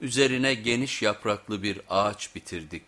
üzerine geniş yapraklı bir ağaç bitirdik.